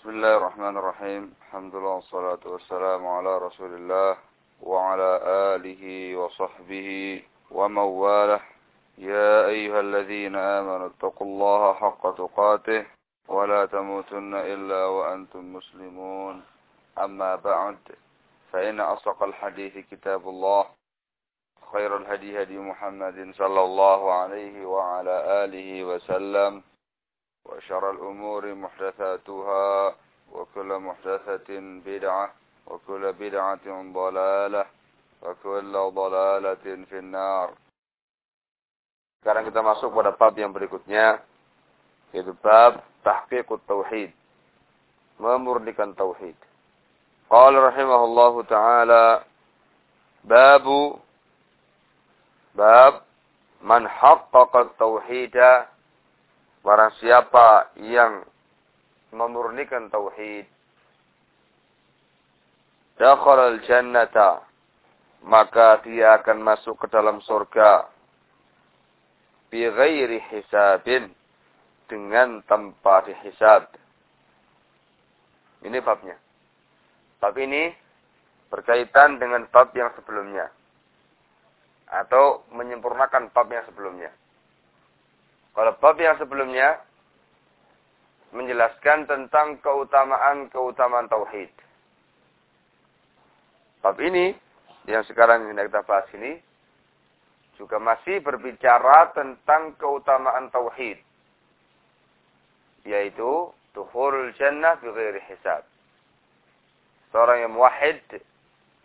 بسم الله الرحمن الرحيم الحمد لله والصلاة والسلام على رسول الله وعلى آله وصحبه ومن والاه يا أيها الذين آمنوا اتقوا الله حق تقاته ولا تموتن إلا وأنتم مسلمون أما بعد فإن أصدق الحديث كتاب الله خير الهدي هدي محمد صلى الله عليه وعلى آله وسلم وشر الأمور محدثاتها وكل محدثة بدعة وكل بدعة ضلالة وكل ضلالة في النار Sekarang kita masuk pada bab yang berikutnya yaitu bab tahqiqut tauhid. Memurnikan tauhid. Qala rahimahullahu taala babu bab man haqqaqa tauhida barang siapa yang memurnikan tauhid dakhala al-jannata maka dia akan masuk ke dalam surga bi ghairi hisabin dengan tanpa dihisab. Ini babnya. Bab ini berkaitan dengan bab yang sebelumnya. Atau menyempurnakan bab yang sebelumnya. Kalau bab yang sebelumnya menjelaskan tentang keutamaan-keutamaan tauhid. Bab ini yang sekarang hendak kita bahas ini juga masih berbicara tentang keutamaan tauhid yaitu dukhulul jannah bi ghairi hisab. Seorang yang muwahhid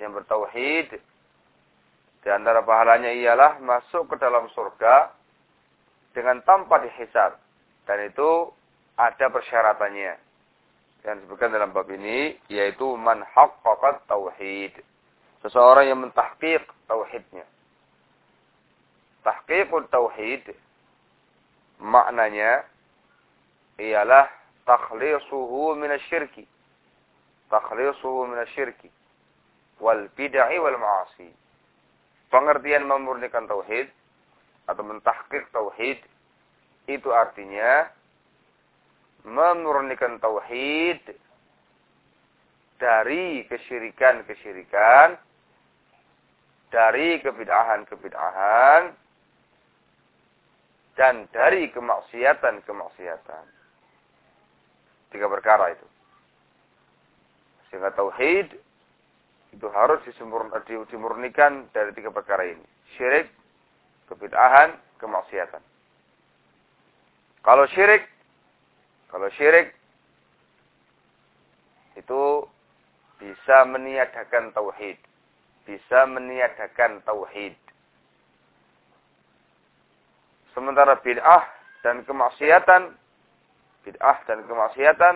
yang bertauhid di antara pahalanya ialah masuk ke dalam surga dengan tanpa dihisab. Dan itu ada persyaratannya. Yang disebutkan dalam bab ini yaitu man haqqaqat tauhid. Seseorang yang mentahqiq tauhidnya. Tahqiqut tauhid maknanya ialah takhlisuhu minasyirki. Takhlisuhu minasyirki. Wal bid'ah wal ma'asi. Pengertian memurnikan tauhid atau mentahqiq tauhid itu artinya memurnikan tauhid dari kesyirikan-kesyirikan dari kebid'ahan-kebid'ahan dan dari kemaksiatan-kemaksiatan. Tiga perkara itu. Sehingga tauhid itu harus dimurnikan dari tiga perkara ini. Syirik, kebid'ahan, kemaksiatan. Kalau syirik, kalau syirik itu bisa meniadakan tauhid, bisa meniadakan tauhid. Sementara bid'ah dan kemaksiatan, bid'ah dan kemaksiatan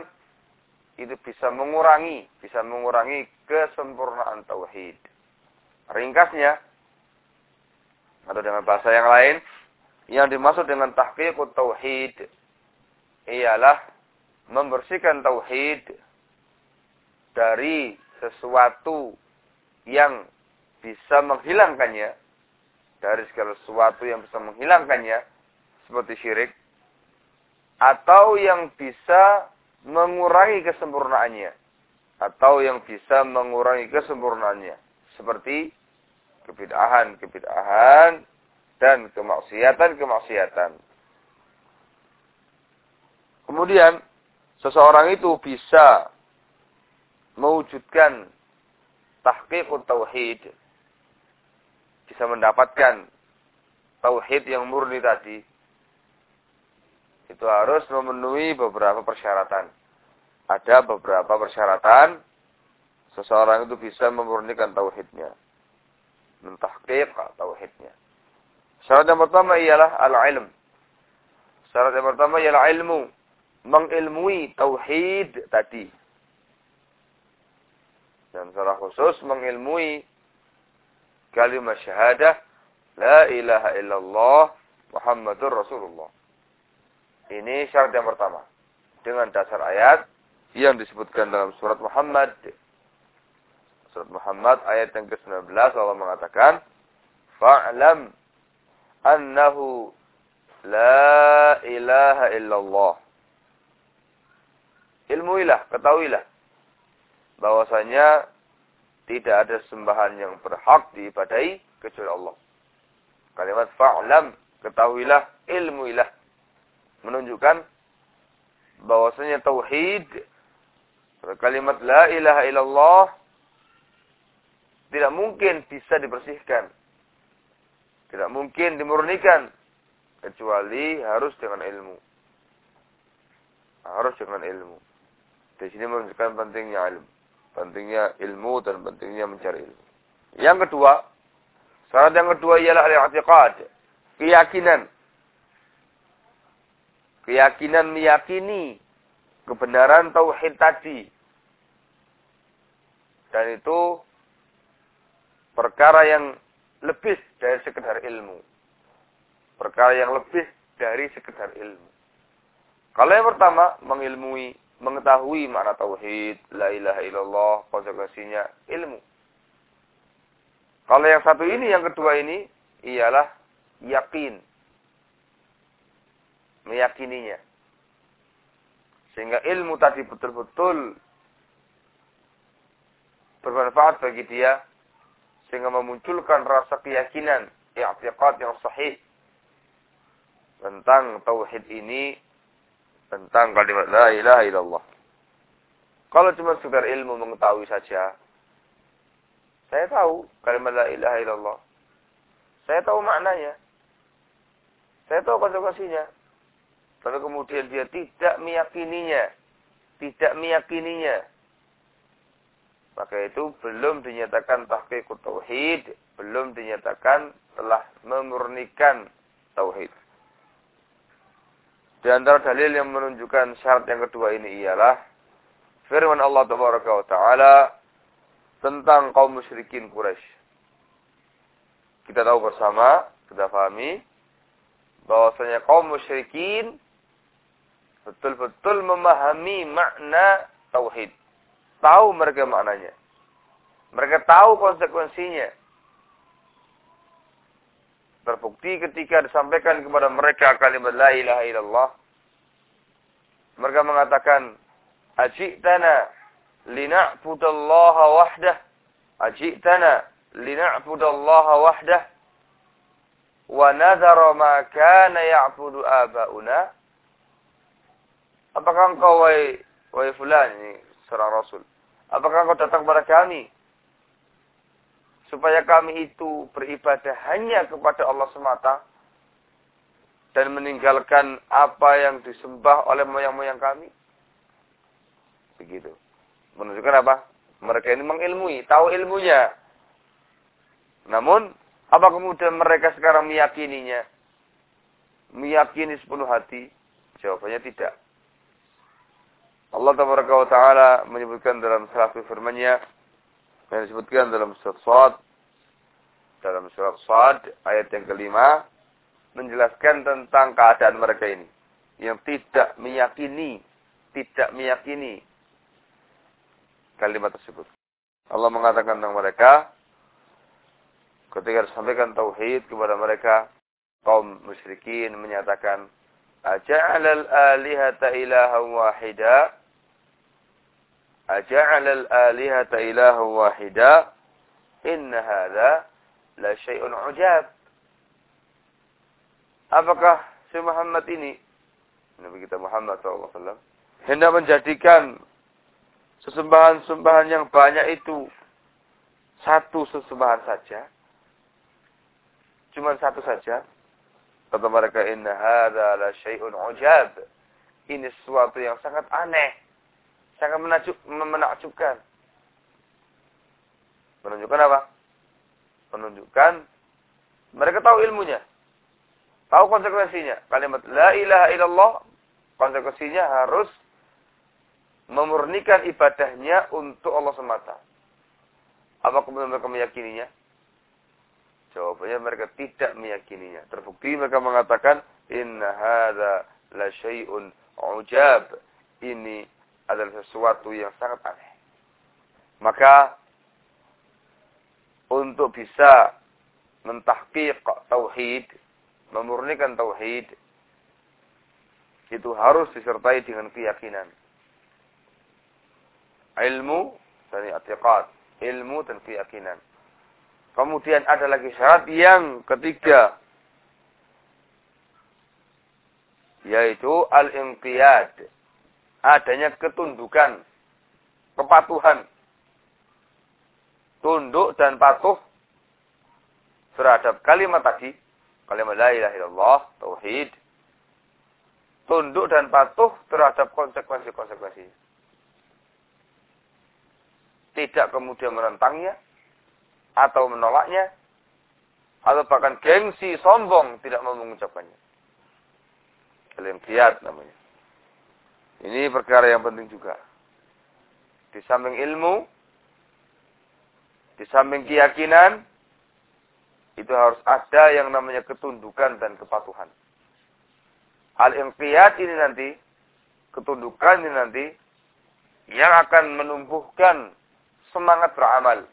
itu bisa mengurangi, bisa mengurangi kesempurnaan tauhid. Ringkasnya atau dengan bahasa yang lain, yang dimaksud dengan tahqiqut tauhid ialah membersihkan tauhid dari sesuatu yang bisa menghilangkannya dari segala sesuatu yang bisa menghilangkannya seperti syirik atau yang bisa mengurangi kesempurnaannya atau yang bisa mengurangi kesempurnaannya seperti kebid'ahan-kebid'ahan dan kemaksiatan-kemaksiatan. Kemudian seseorang itu bisa mewujudkan tahqiqut tauhid bisa mendapatkan tauhid yang murni tadi itu harus memenuhi beberapa persyaratan. Ada beberapa persyaratan seseorang itu bisa memurnikan tauhidnya. Mentahqiq tauhidnya. Syarat yang pertama ialah al-ilm. Syarat yang pertama ialah ilmu. Mengilmui tauhid tadi. Dan secara khusus mengilmui kalimat syahadah la ilaha illallah Muhammadur Rasulullah. Ini syarat yang pertama. Dengan dasar ayat yang disebutkan dalam surat Muhammad. Surat Muhammad ayat yang ke-19 Allah mengatakan, "Fa'lam annahu la ilaha illallah." ilmuilah, ketahuilah bahwasanya tidak ada sembahan yang berhak diibadahi kecuali Allah. Kalimat fa'lam, ketahuilah, ilmuilah. Menunjukkan bahwasanya tauhid kalimat la ilaha illallah tidak mungkin bisa dibersihkan. Tidak mungkin dimurnikan kecuali harus dengan ilmu. Harus dengan ilmu. Di sini menunjukkan pentingnya ilmu. Pentingnya ilmu dan pentingnya mencari ilmu. Yang kedua, syarat yang kedua ialah al-i'tiqad, keyakinan. Keyakinan meyakini kebenaran tauhid tadi. Dan itu perkara yang lebih dari sekedar ilmu. Perkara yang lebih dari sekedar ilmu. Kalau yang pertama, mengilmui mengetahui makna tauhid, la ilaha illallah, konsekuensinya ilmu. Kalau yang satu ini, yang kedua ini ialah yakin. Meyakininya. Sehingga ilmu tadi betul-betul bermanfaat bagi dia sehingga memunculkan rasa keyakinan, i'tiqad yang sahih tentang tauhid ini tentang kalimat la ilaha illallah. Kalau cuma sekedar ilmu mengetahui saja, saya tahu kalimat la ilaha illallah. Saya tahu maknanya. Saya tahu konsekuensinya. Tapi kemudian dia tidak meyakininya. Tidak meyakininya. Maka itu belum dinyatakan tahqiq tauhid. Belum dinyatakan telah memurnikan tauhid. Di antara dalil yang menunjukkan syarat yang kedua ini ialah firman Allah Taala tentang kaum musyrikin Quraisy. Kita tahu bersama, kita pahami bahwasanya kaum musyrikin betul-betul memahami makna tauhid. Tahu mereka maknanya. Mereka tahu konsekuensinya. Terbukti ketika disampaikan kepada mereka kalimat la ilaha illallah. Mereka mengatakan, Ajitana lina'budallaha wahdah. Ajitana lina'budallaha wahdah. Wa nadhara ma kana ya'budu aba'una. Apakah engkau, wahai, wahai fulan, ini seorang Rasul. Apakah engkau datang kepada kami supaya kami itu beribadah hanya kepada Allah semata dan meninggalkan apa yang disembah oleh moyang-moyang kami. Begitu. Menunjukkan apa? Mereka ini mengilmui, tahu ilmunya. Namun, apa kemudian mereka sekarang meyakininya? Meyakini sepenuh hati? Jawabannya tidak. Allah Taala menyebutkan dalam salah satu firman-Nya yang disebutkan dalam surat Sad dalam surat Sad ayat yang kelima menjelaskan tentang keadaan mereka ini yang tidak meyakini tidak meyakini kalimat tersebut. Allah mengatakan tentang mereka ketika disampaikan tauhid kepada mereka kaum musyrikin menyatakan aja'alal alihata ilaha wahida Aja'ala al-alihata ilaha wahida? Inna hadha la syai'un. Apakah si Muhammad ini, Nabi kita Muhammad SAW, hendak menjadikan sesembahan-sembahan yang banyak itu satu sesembahan saja? Cuma satu saja? Kata mereka, inna hadha la syai'un ujab. Ini sesuatu yang sangat aneh sangat menakjub, menakjubkan. Menunjukkan apa? Menunjukkan mereka tahu ilmunya. Tahu konsekuensinya. Kalimat la ilaha illallah konsekuensinya harus memurnikan ibadahnya untuk Allah semata. Apa kemudian mereka meyakininya? Jawabannya mereka tidak meyakininya. Terbukti mereka mengatakan inna hadza la syai'un ujab. Ini adalah sesuatu yang sangat aneh. Maka untuk bisa mentahqiq tauhid, memurnikan tauhid itu harus disertai dengan keyakinan. Ilmu dan i'tiqad. Ilmu dan keyakinan. Kemudian ada lagi syarat yang ketiga. Yaitu al-inqiyad. Adanya ketundukan. Kepatuhan. Tunduk dan patuh terhadap kalimat tadi. Kalimat la ilaha illallah, tauhid. Tunduk dan patuh terhadap konsekuensi-konsekuensi. Tidak kemudian menentangnya atau menolaknya atau bahkan gengsi sombong tidak mau mengucapkannya. Kalian kiat namanya. Ini perkara yang penting juga. Di samping ilmu, di samping keyakinan, itu harus ada yang namanya ketundukan dan kepatuhan. Al-inqiyat ini nanti, ketundukan ini nanti, yang akan menumbuhkan semangat beramal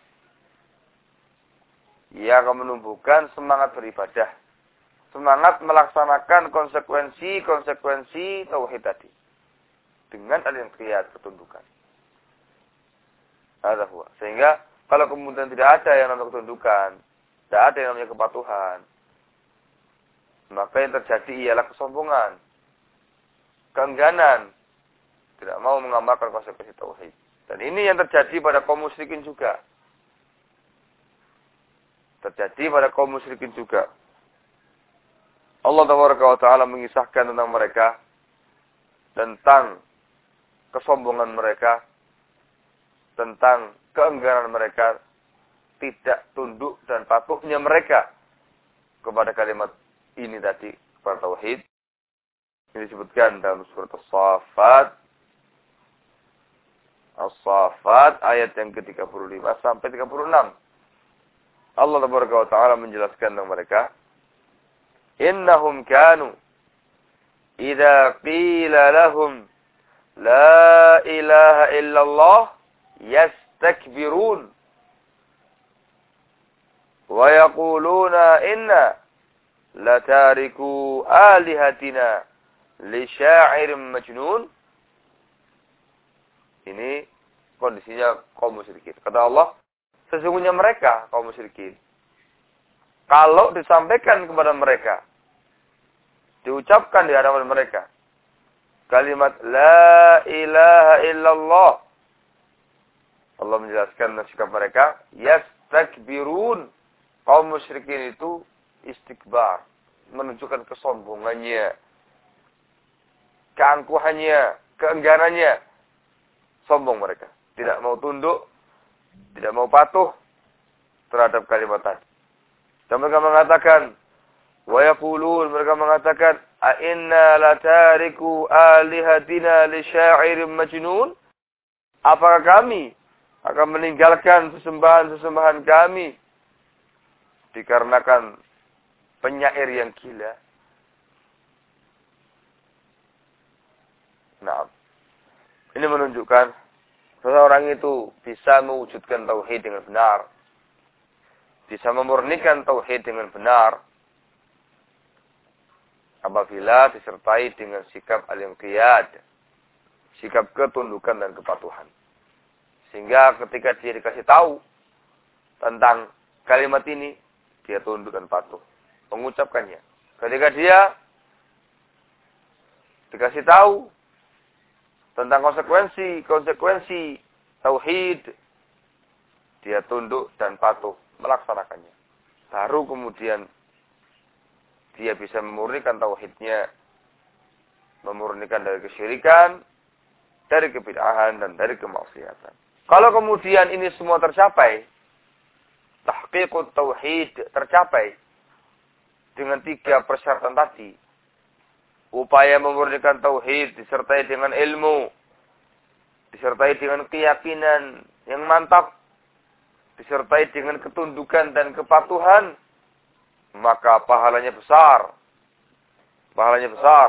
ia akan menumbuhkan semangat beribadah. Semangat melaksanakan konsekuensi-konsekuensi tauhid tadi. Dengan al-inqiyad ketundukan. Ada Sehingga kalau kemudian tidak ada yang namanya ketundukan, tidak ada yang namanya kepatuhan, maka yang terjadi ialah kesombongan, keengganan, tidak mau mengamalkan konsekuensi tauhid. Dan ini yang terjadi pada kaum musyrikin juga terjadi pada kaum musyrikin juga. Allah Taala mengisahkan tentang mereka tentang kesombongan mereka, tentang keengganan mereka, tidak tunduk dan patuhnya mereka kepada kalimat ini tadi, kepada tauhid. Ini disebutkan dalam surat As-Saffat. As-Saffat ayat yang ke-35 sampai 36. Allah Taala menjelaskan tentang mereka. Innahum kanu idza qila lahum la ilaha illallah yastakbirun wa yaquluna inna latariku alihatina li sya'irin majnun ini kondisinya kaum musyrikin kata Allah Sesungguhnya mereka kaum musyrikin. Kalau disampaikan kepada mereka, diucapkan di hadapan mereka, kalimat La ilaha illallah. Allah menjelaskan sikap mereka, Yastakbirun. Kaum musyrikin itu istikbar. Menunjukkan kesombongannya. Keangkuhannya. Keengganannya. Sombong mereka. Tidak mau tunduk tidak mau patuh terhadap kalimat. Dan mereka mengatakan, wa mereka mengatakan, a inna latariku alihatina li sya'irin majnun? Apakah kami akan meninggalkan sesembahan-sesembahan kami dikarenakan penyair yang gila? Nah, ini menunjukkan seseorang itu bisa mewujudkan tauhid dengan benar, bisa memurnikan tauhid dengan benar, apabila disertai dengan sikap al-inqiyad, sikap ketundukan dan kepatuhan. Sehingga ketika dia dikasih tahu tentang kalimat ini, dia tunduk dan patuh. Mengucapkannya. Ketika dia dikasih tahu tentang konsekuensi-konsekuensi tauhid, dia tunduk dan patuh melaksanakannya. Baru kemudian dia bisa memurnikan tauhidnya, memurnikan dari kesyirikan, dari kebid'ahan dan dari kemaksiatan. Kalau kemudian ini semua tercapai, tahqiqut tauhid tercapai dengan tiga persyaratan tadi, upaya memurnikan tauhid disertai dengan ilmu, disertai dengan keyakinan yang mantap, disertai dengan ketundukan dan kepatuhan, maka pahalanya besar. Pahalanya besar,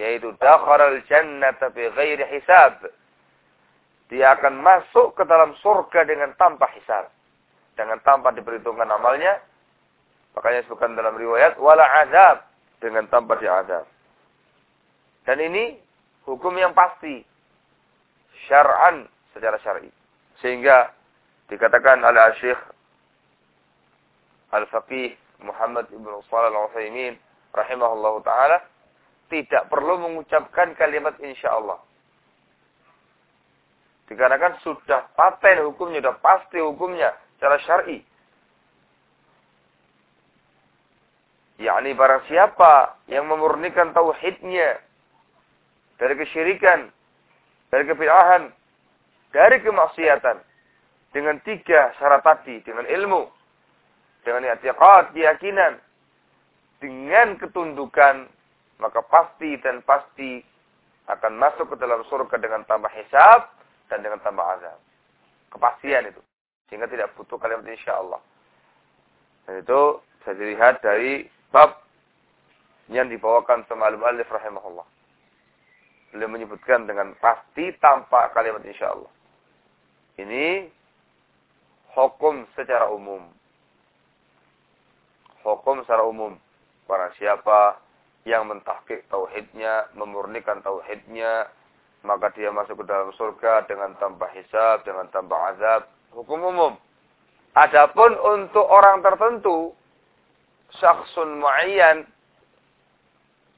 yaitu dakharal jannata bi ghairi hisab. Dia akan masuk ke dalam surga dengan tanpa hisab. Dengan tanpa diperhitungkan amalnya. Makanya disebutkan dalam riwayat wala azab dengan tanpa diazab. Dan ini hukum yang pasti. Syar'an secara syar'i. Sehingga dikatakan oleh Syekh Al-Faqih Muhammad Ibn Shalih Al-Utsaimin rahimahullahu taala tidak perlu mengucapkan kalimat insyaallah. Dikarenakan sudah paten hukumnya, sudah pasti hukumnya secara syar'i. yakni barang siapa yang memurnikan tauhidnya dari kesyirikan, dari kebid'ahan, dari kemaksiatan dengan tiga syarat tadi, dengan ilmu, dengan i'tiqad, keyakinan, dengan ketundukan, maka pasti dan pasti akan masuk ke dalam surga dengan tambah hisab dan dengan tambah azab. Kepastian itu. Sehingga tidak butuh kalimat insya Allah. Dan itu bisa dilihat dari bab yang dibawakan sama al-muallif rahimahullah. Beliau menyebutkan dengan pasti tanpa kalimat insya Allah. Ini hukum secara umum. Hukum secara umum. Para siapa yang mentahkik tauhidnya, memurnikan tauhidnya, maka dia masuk ke dalam surga dengan tanpa hisab, dengan tanpa azab. Hukum umum. Adapun untuk orang tertentu, syakhsun mu'ayyan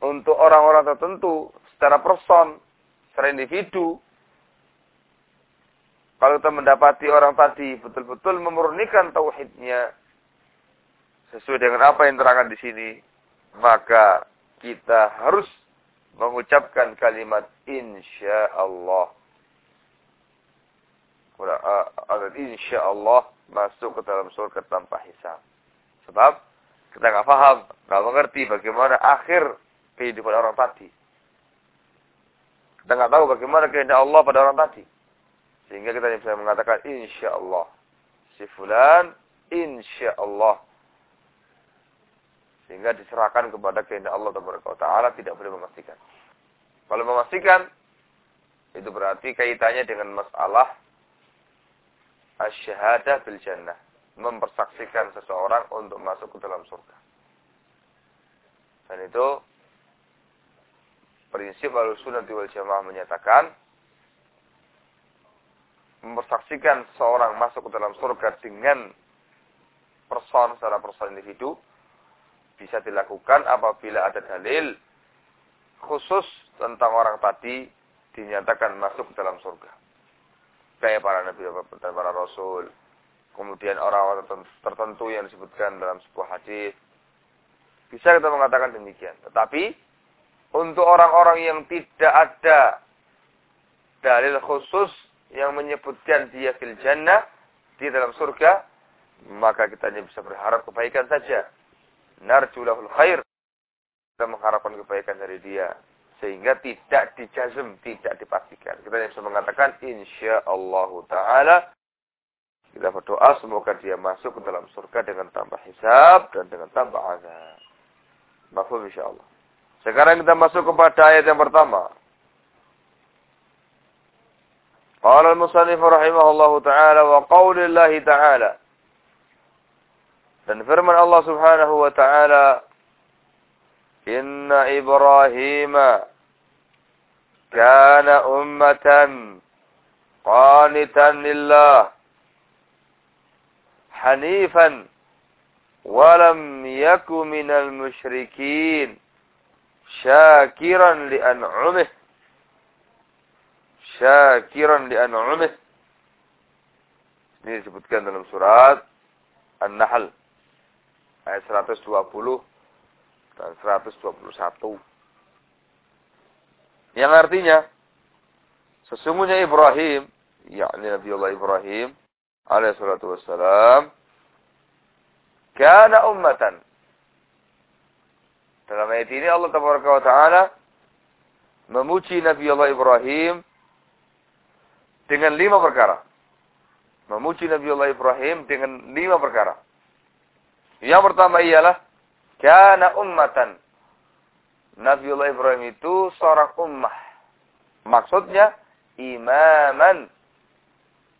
untuk orang-orang tertentu secara person, secara individu. Kalau kita mendapati orang tadi betul-betul memurnikan tauhidnya sesuai dengan apa yang terangkan di sini, maka kita harus mengucapkan kalimat insya Allah. Insya Allah masuk ke dalam surga tanpa hisab. Sebab kita nggak paham, nggak mengerti bagaimana akhir kehidupan orang tadi. Kita nggak tahu bagaimana kehendak Allah pada orang tadi. Sehingga kita bisa mengatakan insya Allah. Si fulan insya Allah. Sehingga diserahkan kepada kehendak Allah Taala tidak boleh memastikan. Kalau memastikan, itu berarti kaitannya dengan masalah asyhadah bil jannah mempersaksikan seseorang untuk masuk ke dalam surga. Dan itu prinsip al-sunnah wal jamaah menyatakan mempersaksikan seseorang masuk ke dalam surga dengan person secara person individu bisa dilakukan apabila ada dalil khusus tentang orang tadi dinyatakan masuk dalam surga. Kayak para nabi dan para rasul, kemudian orang-orang tertentu yang disebutkan dalam sebuah hadis. Bisa kita mengatakan demikian. Tetapi untuk orang-orang yang tidak ada dalil khusus yang menyebutkan dia fil jannah di dalam surga, maka kita hanya bisa berharap kebaikan saja. Narjulahul khair. Kita mengharapkan kebaikan dari dia. Sehingga tidak dijazm, tidak dipastikan. Kita hanya bisa mengatakan insya Allah Ta'ala kita berdoa semoga dia masuk ke dalam surga dengan tanpa hisab dan dengan tanpa azab. Mafhum insyaallah. Sekarang kita masuk kepada ayat yang pertama. Qala al-musannif rahimahullahu taala wa qaulillahi ta'ala. Dan firman Allah Subhanahu wa taala Inna Ibrahim kana ummatan qanitan lillah حنيفا ولم يك من المشركين شاكرا لأنعمه syakiran li an'umih. Ini disebutkan dalam surat An-Nahl ayat 120 dan 121. Yang artinya sesungguhnya Ibrahim, yakni Nabi Allah Ibrahim alaihi salatu wassalam kana ummatan. Dalam ayat ini Allah taala memuji Nabi Allah Ibrahim dengan lima perkara. Memuji Nabi Allah Ibrahim dengan lima perkara. Yang pertama ialah kana ummatan. Nabi Allah Ibrahim itu seorang ummah. Maksudnya imaman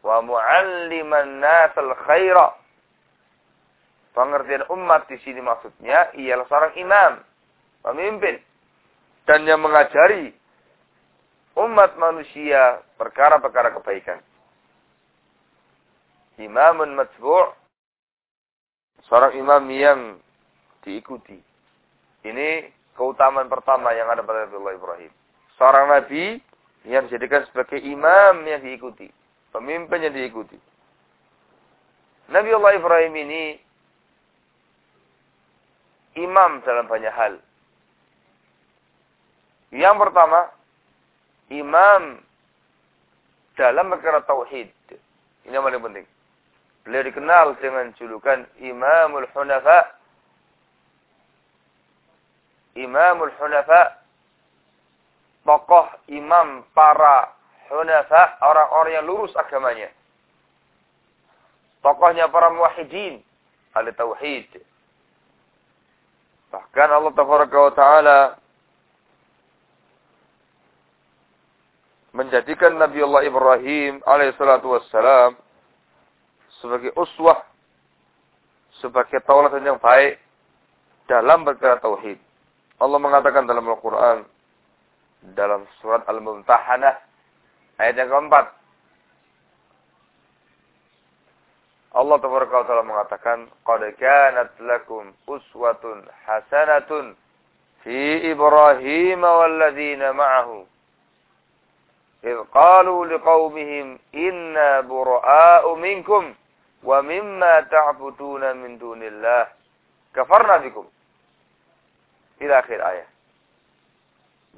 wa mu'alliman nasal khaira. Pengertian umat di sini maksudnya ialah seorang imam, pemimpin dan yang mengajari umat manusia perkara-perkara kebaikan. Imamun matbu' seorang imam yang diikuti. Ini keutamaan pertama yang ada pada Nabi Ibrahim. Seorang nabi yang dijadikan sebagai imam yang diikuti, pemimpin yang diikuti. Nabi Allah Ibrahim ini imam dalam banyak hal. Yang pertama, imam dalam perkara tauhid. Ini yang paling penting. Beliau dikenal dengan julukan Imamul Hunafa. Imamul Hunafa. Tokoh imam para Hunafa. Orang-orang yang lurus agamanya. Tokohnya para muwahidin. Ahli Tauhid. Bahkan Allah Ta'ala menjadikan Nabi Allah Ibrahim alaihissalatu wassalam sebagai uswah, sebagai tauladan yang baik dalam berkata tauhid. Allah mengatakan dalam Al-Quran, dalam surat Al-Mumtahanah, ayat yang keempat. Allah Taala mengatakan, "Qad kanat lakum uswatun hasanatun fi Ibrahim walladzina ma'ahu." إذ قالوا لقومهم إنا براء منكم wa mimma ta'buduna min dunillah. Kafarna bikum. Ila akhir ayat.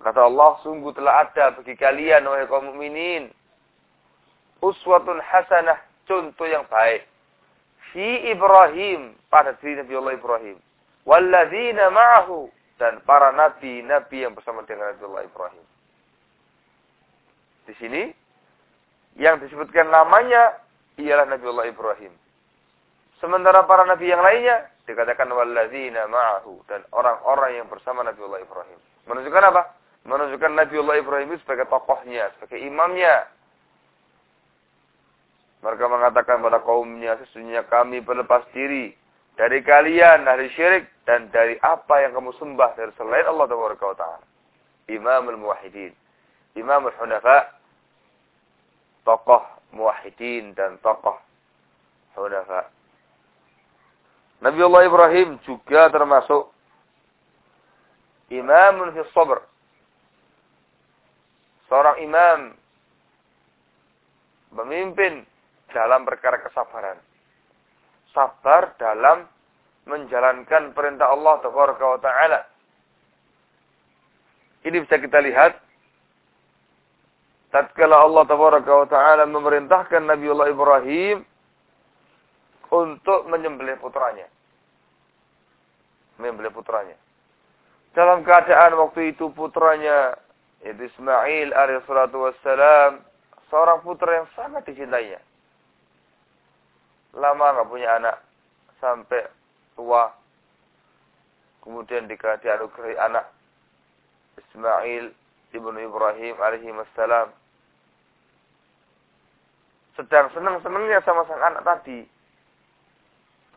Kata Allah sungguh telah ada bagi kalian wahai kaum mukminin uswatun hasanah contoh yang baik. Fi Ibrahim pada diri Nabi Allah Ibrahim. Walladzina ma'ahu dan para nabi-nabi yang bersama dengan Nabi Allah Ibrahim. Di sini yang disebutkan namanya ialah Nabi Allah Ibrahim. Sementara para nabi yang lainnya dikatakan walladzina ma'ahu dan orang-orang yang bersama Nabi Allah Ibrahim. Menunjukkan apa? Menunjukkan Nabi Allah Ibrahim sebagai tokohnya, sebagai imamnya. Mereka mengatakan pada kaumnya, sesungguhnya kami berlepas diri dari kalian, dari syirik, dan dari apa yang kamu sembah dari selain Allah Taala. Imamul Muwahidin. Imamul Hunafa, tokoh muwahidin dan tokoh. Nabi Allah Ibrahim juga termasuk imamun fi sabr. Seorang imam memimpin dalam perkara kesabaran. Sabar dalam menjalankan perintah Allah Taala. Ini bisa kita lihat tatkala Allah Taala memerintahkan Nabi Allah Ibrahim untuk menyembelih putranya. Menyembelih putranya. Dalam keadaan waktu itu putranya yaitu Ismail alaihissalatu wassalam seorang putra yang sangat dicintainya. Lama nggak punya anak sampai tua. Kemudian dianugerahi anak Ismail ibnu Ibrahim alaihi wassalam sedang senang-senangnya sama sang anak tadi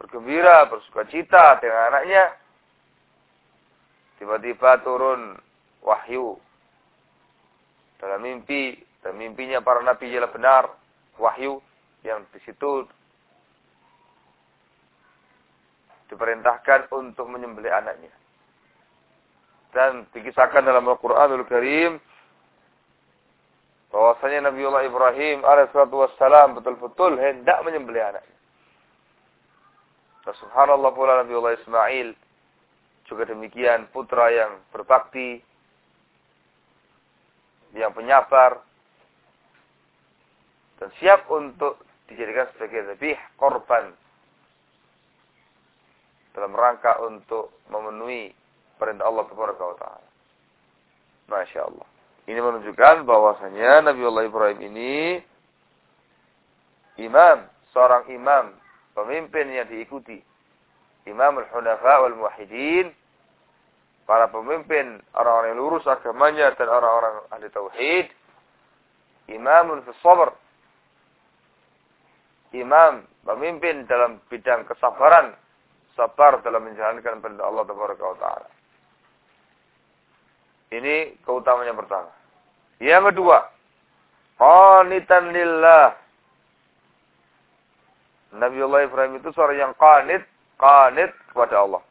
bergembira, bersuka cita dengan anaknya. Tiba-tiba turun wahyu dalam mimpi dan mimpinya para nabi ialah benar wahyu yang di situ diperintahkan untuk menyembelih anaknya. Dan dikisahkan dalam Al-Quranul Karim bahwasanya Nabiullah Ibrahim alaihissalam betul-betul hendak menyembelih anaknya. Dan subhanallah pula Nabi Allah Ismail juga demikian putra yang berbakti, yang penyabar, dan siap untuk dijadikan sebagai lebih korban dalam rangka untuk memenuhi perintah Allah Taala. Masya Allah. Ini menunjukkan bahwasanya Nabi Allah Ibrahim ini imam, seorang imam pemimpin yang diikuti. Imam al-Hunafa wal Muwahhidin, para pemimpin orang-orang yang lurus agamanya dan orang-orang ahli tauhid. Imamun fi sabr. Imam pemimpin dalam bidang kesabaran, sabar dalam menjalankan perintah Allah taala. Ini keutamaan yang pertama. Yang kedua, qanitan lillah Nabiullah Ibrahim itu seorang yang qanit, qanit kepada Allah.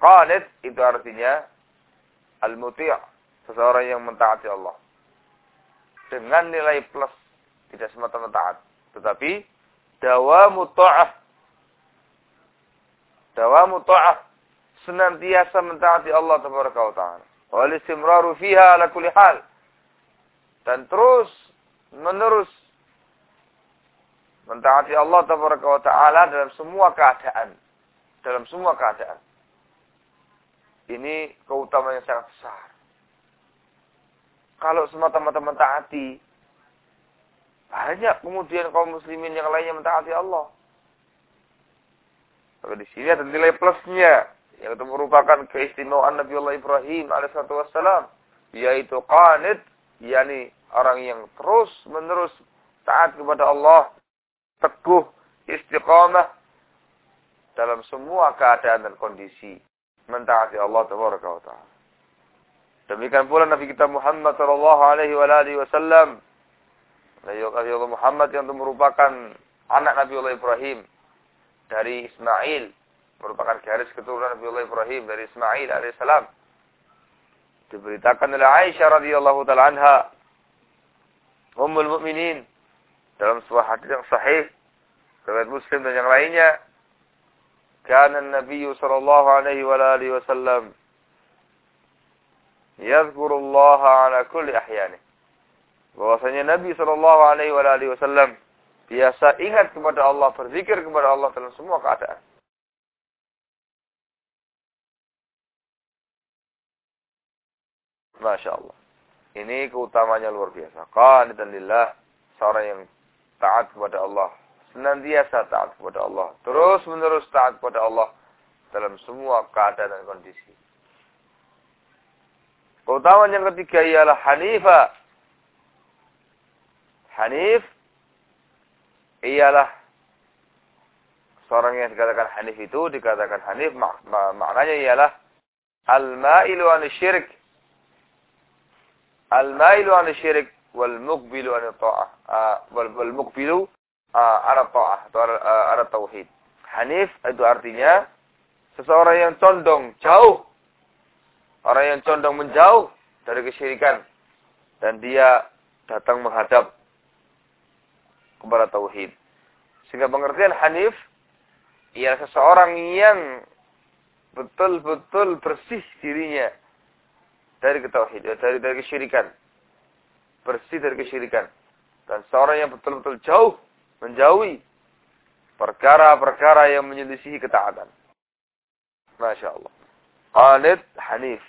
Qanit itu artinya al-muti' seseorang yang mentaati Allah. Dengan nilai plus, tidak semata-mata taat, tetapi dawamu ta'ah. Dawamu ta'ah senantiasa mentaati Allah taala. Wal istimraru fiha ala kulli hal. Dan terus menerus Mentaati Allah Taala dalam semua keadaan. Dalam semua keadaan. Ini keutamaan yang sangat besar. Kalau semata-mata mentaati, banyak kemudian kaum muslimin yang lainnya mentaati Allah. Tapi di sini ada nilai plusnya yang itu merupakan keistimewaan Nabi Allah Ibrahim alaihissalam yaitu qanit yakni orang yang terus menerus taat kepada Allah teguh, istiqamah dalam semua keadaan dan kondisi mentaati Allah Taala. Demikian pula Nabi kita Muhammad sallallahu alaihi wasallam Nabi Muhammad yang merupakan anak Nabi Allah Ibrahim dari Ismail merupakan garis keturunan Nabi Allah Ibrahim dari Ismail alaihissalam diberitakan oleh Aisyah radhiyallahu taala anha Ummul Mukminin dalam sebuah hadis yang sahih riwayat Muslim dan yang lainnya kana Nabi sallallahu alaihi wa alihi wasallam yadhkuru Allah ala kulli ahyani. Bahwasanya Nabi sallallahu alaihi wa alihi wasallam biasa ingat kepada Allah berzikir kepada Allah dalam semua keadaan Masya Allah. Ini keutamanya luar biasa. Qanitan lillah. Seorang yang taat kepada Allah. Senantiasa taat kepada Allah. Terus menerus taat kepada Allah. Dalam semua keadaan dan kondisi. Keutamaan yang ketiga ialah Hanifah. Hanif ialah seorang yang dikatakan Hanif itu dikatakan Hanif mak maknanya ialah al-ma'ilu an syirik. Al-ma'ilu an syirik wal muqbilu ala ta'ah wal, wal muqbilu ala ta'ah atau ala tauhid. Hanif itu artinya seseorang yang condong jauh orang yang condong menjauh dari kesyirikan dan dia datang menghadap kepada tauhid. Sehingga pengertian Hanif ialah seseorang yang betul-betul bersih dirinya dari ketauhid, dari dari kesyirikan bersih dari kesyirikan. Dan seorang yang betul-betul jauh, menjauhi perkara-perkara yang menyelisihi ketaatan. Masya Allah. Qanid Hanif.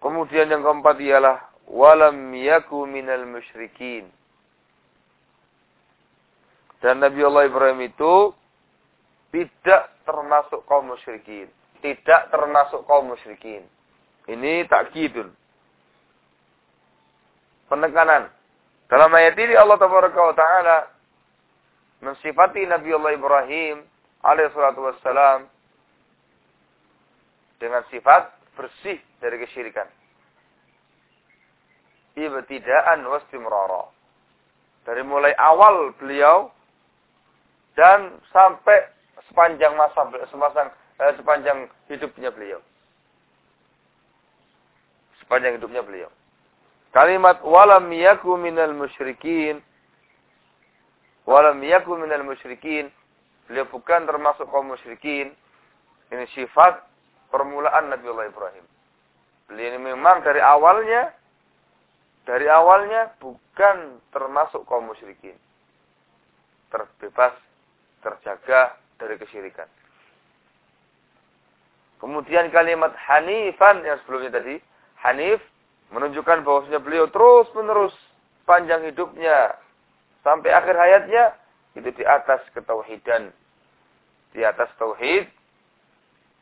Kemudian yang keempat ialah walam yaku minal musyrikin. Dan Nabi Allah Ibrahim itu tidak termasuk kaum musyrikin. Tidak termasuk kaum musyrikin. Ini takkidun penekanan. Dalam ayat ini Allah Taala mensifati Nabi Allah Ibrahim alaihissalatu wassalam dengan sifat bersih dari kesyirikan. Ibtidaan wastimrara. Dari mulai awal beliau dan sampai sepanjang masa semasang, eh, sepanjang hidupnya beliau. Sepanjang hidupnya beliau. Kalimat walam yaku minal musyrikin. Walam yaku minal musyrikin. Beliau bukan termasuk kaum musyrikin. Ini sifat permulaan Nabi Allah Ibrahim. Beliau ini memang dari awalnya dari awalnya bukan termasuk kaum musyrikin. Terbebas, terjaga dari kesyirikan. Kemudian kalimat hanifan yang sebelumnya tadi, hanif menunjukkan bahwasanya beliau terus menerus panjang hidupnya. Sampai akhir hayatnya itu di atas ketauhidan. Di atas tauhid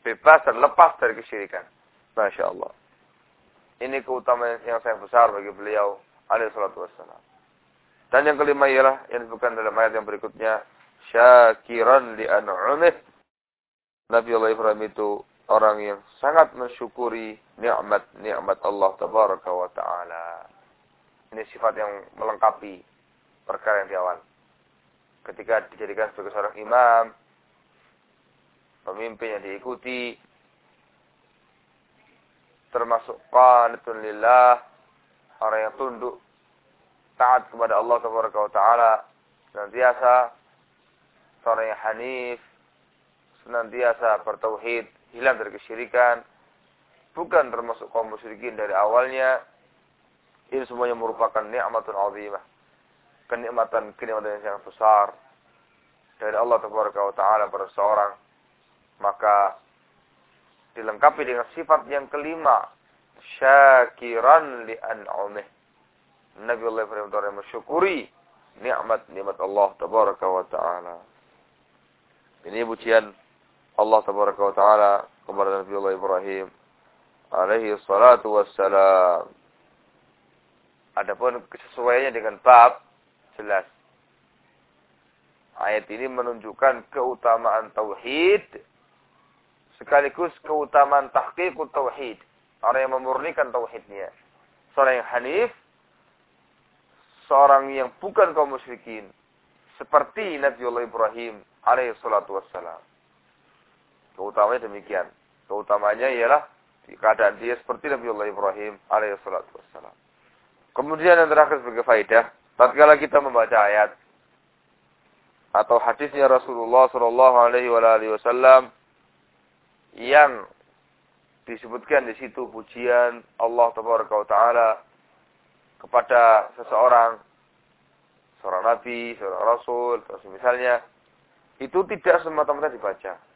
bebas dan lepas dari kesyirikan. Masya Allah. Ini keutamaan yang sangat besar bagi beliau alaihi salatu wassalam. Dan yang kelima ialah yang disebutkan dalam ayat yang berikutnya syakiran li an'umih Nabi Allah Ibrahim itu orang yang sangat mensyukuri nikmat-nikmat Allah tabaraka wa taala. Ini sifat yang melengkapi perkara yang di awal. ketika dijadikan sebagai seorang imam, pemimpin yang diikuti, termasuk qanitun lillah, orang yang tunduk, taat kepada Allah Taala, senantiasa seorang yang hanif, senantiasa bertauhid, hilang dari kesyirikan, bukan termasuk kaum musyrikin dari awalnya. Ini semuanya merupakan nikmatun azimah. Kenikmatan kenikmatan yang sangat besar dari Allah Taala pada seorang. Maka dilengkapi dengan sifat yang kelima, syakiran li an'umih. Nabi Allah Ibrahim mensyukuri nikmat-nikmat Allah Tabaraka wa Ta'ala. Ini pujian Allah Tabaraka wa Ta'ala kepada Nabi Allah Ibrahim alaihi salatu wassalam. Adapun kesesuaiannya dengan bab jelas. Ayat ini menunjukkan keutamaan tauhid sekaligus keutamaan tahqiqut tauhid. Orang yang memurnikan tauhidnya. Seorang yang hanif, seorang yang bukan kaum musyrikin. Seperti Nabi Allah Ibrahim alaihi salatu wassalam. Keutamanya demikian. Keutamanya ialah keadaan dia seperti Nabi Allah Ibrahim alaihissalatu wassalam. Kemudian yang terakhir sebagai faedah, tatkala kita membaca ayat atau hadisnya Rasulullah Shallallahu Alaihi Wasallam yang disebutkan di situ pujian Allah Taala kepada seseorang, seorang nabi, seorang rasul, atau misalnya itu tidak semata-mata dibaca.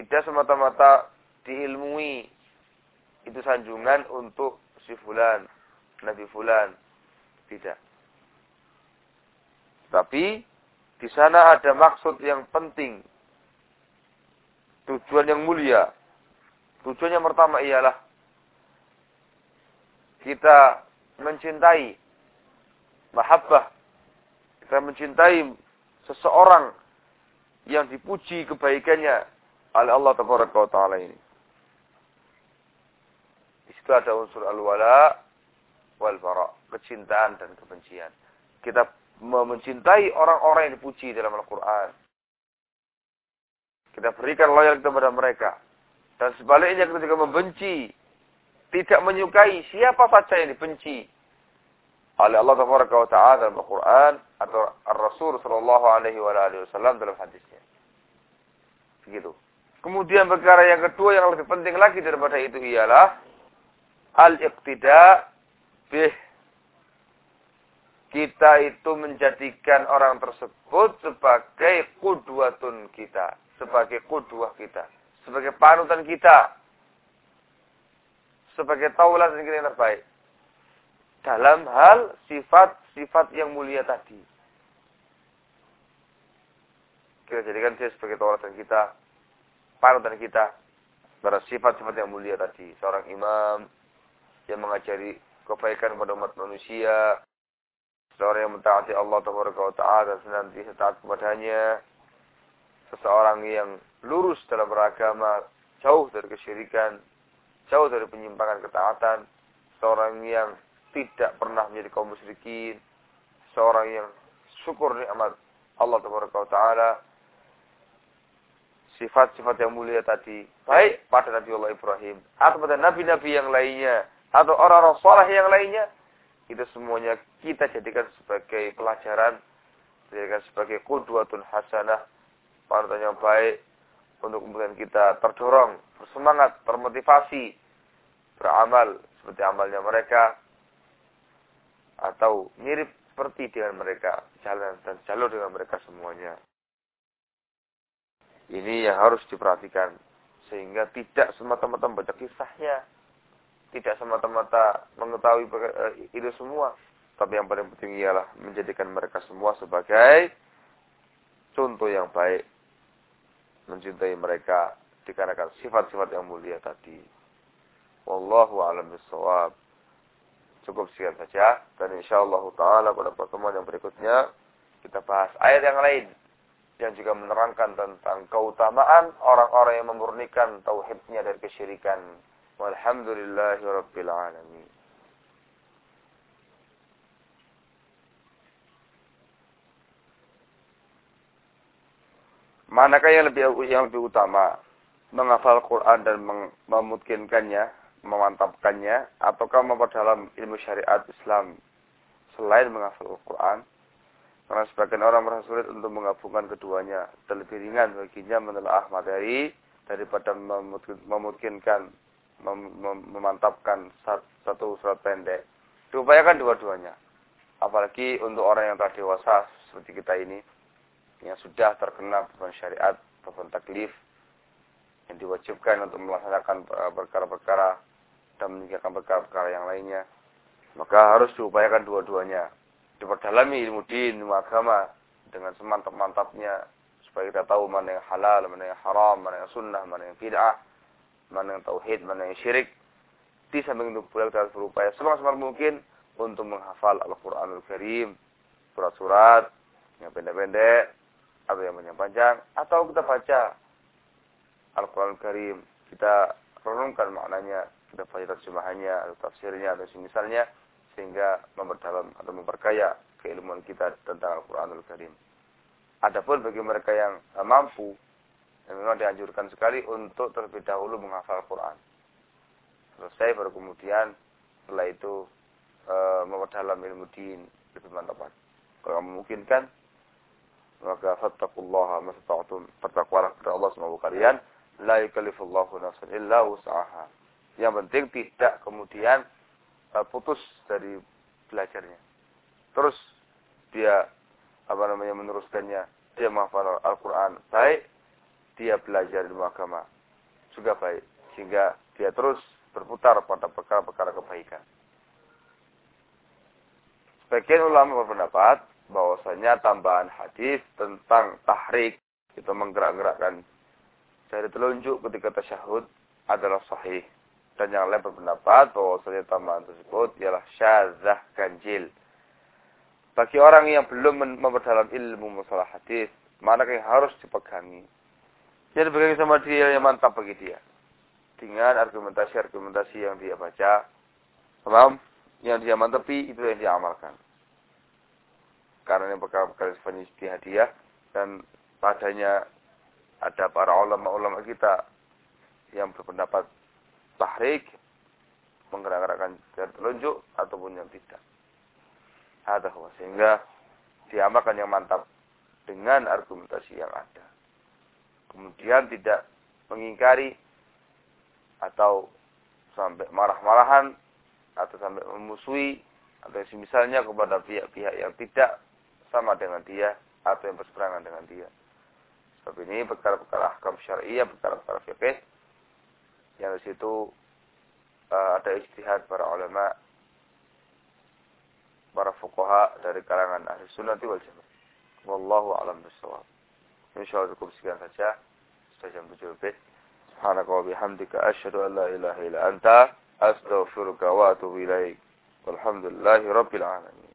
Tidak semata-mata diilmui. Itu sanjungan untuk si fulan, Nabi fulan. Tidak. Tapi di sana ada maksud yang penting. Tujuan yang mulia. Tujuan yang pertama ialah kita mencintai mahabbah. Kita mencintai seseorang yang dipuji kebaikannya oleh Allah Taala ini. Di situ ada unsur al-wala wal bara, kecintaan dan kebencian. Kita mencintai orang-orang yang dipuji dalam Al-Qur'an. Kita berikan loyal kepada mereka. Dan sebaliknya kita juga membenci, tidak menyukai siapa saja yang dibenci oleh Allah Taala dalam Al-Qur'an atau Ar-Rasul sallallahu alaihi wasallam dalam hadisnya. Begitu. Kemudian perkara yang kedua yang lebih penting lagi daripada itu ialah al-iqtida bih. Kita itu menjadikan orang tersebut sebagai kudwatun kita. Sebagai kudwah kita. Sebagai panutan kita. Sebagai taulan kita yang terbaik. Dalam hal sifat-sifat yang mulia tadi. Kita jadikan dia sebagai tauladan kita panutan kita pada sifat-sifat yang mulia tadi. Seorang imam yang mengajari kebaikan kepada umat manusia. Seorang yang mentaati Allah Taala dan senantiasa taat kepadanya. Seseorang yang lurus dalam beragama, jauh dari kesyirikan, jauh dari penyimpangan ketaatan. Seorang yang tidak pernah menjadi kaum musyrikin. Seorang yang syukur nikmat Allah Taala sifat-sifat yang mulia tadi, baik pada Nabi Allah Ibrahim. Atau pada nabi-nabi yang lainnya. Atau orang-orang soleh yang lainnya, itu semuanya kita jadikan sebagai pelajaran, jadikan sebagai kudwatun hasanah, panutan yang baik. Untuk kemudian kita terdorong, bersemangat, termotivasi, beramal seperti amalnya mereka. Atau mirip seperti dengan mereka, jalan dan jalur dengan mereka semuanya. Ini yang harus diperhatikan. Sehingga tidak semata-mata membaca kisahnya. Tidak semata-mata mengetahui eh, itu semua. Tapi yang paling penting ialah menjadikan mereka semua sebagai contoh yang baik. Mencintai mereka dikarenakan sifat-sifat yang mulia tadi. Wallahu a'lam bishawab. Cukup sekian saja dan insyaallah taala pada pertemuan yang berikutnya kita bahas ayat yang lain yang juga menerangkan tentang keutamaan orang-orang yang memurnikan tauhidnya dari kesyirikan. Walhamdulillahirrabbilalamin. Manakah yang lebih yang lebih utama? Menghafal Quran dan memungkinkannya, memantapkannya, ataukah memperdalam ilmu syariat Islam selain menghafal Quran? Karena sebagian orang merasa sulit untuk menggabungkan keduanya. Dan lebih ringan baginya menelaah materi daripada memungkinkan, mem memantapkan satu surat pendek. Diupayakan dua-duanya. Apalagi untuk orang yang telah dewasa seperti kita ini yang sudah terkena beban syariat, beban taklif, yang diwajibkan untuk melaksanakan eh, perkara-perkara dan meninggalkan perkara-perkara yang lainnya. Maka harus diupayakan dua-duanya. Diperdalami ilmu din, ilmu agama dengan semantap-mantapnya supaya kita tahu mana yang halal, mana yang haram, mana yang sunnah, mana yang bid'ah, mana yang tauhid, mana yang syirik. Di samping itu pula kita harus berupaya semaksimal mungkin untuk menghafal Al-Quranul Karim, surat-surat yang pendek-pendek, atau yang panjang atau kita baca Al-Quran Karim, kita renungkan maknanya, kita baca terjemahannya, atau tafsirnya, atau misalnya, sehingga memperdalam atau memperkaya keilmuan kita tentang Al-Quranul Karim. Adapun bagi mereka yang mampu, memang dianjurkan sekali untuk terlebih dahulu menghafal Al-Quran. Selesai baru kemudian setelah itu e, memperdalam ilmu din lebih mantap. Kalau memungkinkan, maka fattaqullaha mastata'tum bertakwalah kepada Allah semua kalian la yukallifullahu nafsan illa wus'aha yang penting tidak kemudian putus dari belajarnya. Terus dia apa namanya meneruskannya. Dia menghafal Al-Qur'an baik dia belajar ilmu agama juga baik sehingga dia terus berputar pada perkara-perkara kebaikan. Sebagian ulama berpendapat bahwasanya tambahan hadis tentang tahrik itu menggerak-gerakkan. Dari telunjuk ketika tasyahud adalah sahih dan yang lain berpendapat bahwasanya tambahan tersebut ialah syazah ganjil. Bagi orang yang belum memperdalam ilmu masalah hadis mana yang harus dipegangi? Jadi bagaimana sama dia yang mantap bagi dia. Dengan argumentasi-argumentasi yang dia baca. Paham? Yang dia mantapi itu yang dia amalkan. Karena yang perkara-perkara sifatnya istihadiyah dan padanya ada para ulama-ulama kita yang berpendapat tahrik menggerak-gerakkan jari telunjuk ataupun yang tidak. Ada sehingga diamalkan yang mantap dengan argumentasi yang ada. Kemudian tidak mengingkari atau sampai marah-marahan atau sampai memusuhi atau misalnya kepada pihak-pihak yang tidak sama dengan dia atau yang berseberangan dengan dia. Sebab ini perkara-perkara ahkam syariah, perkara-perkara fikih yang di situ uh, ada istihad para ulama, para fuqaha dari kalangan ahli sunnah wal jamaah. Wallahu a'lam bishawab. Insyaallah cukup sekian saja. Sudah jam 7 lebih. Subhanaka wa bihamdika asyhadu an la ilaha illa anta astaghfiruka wa atubu ilaik. Walhamdulillahi rabbil alamin.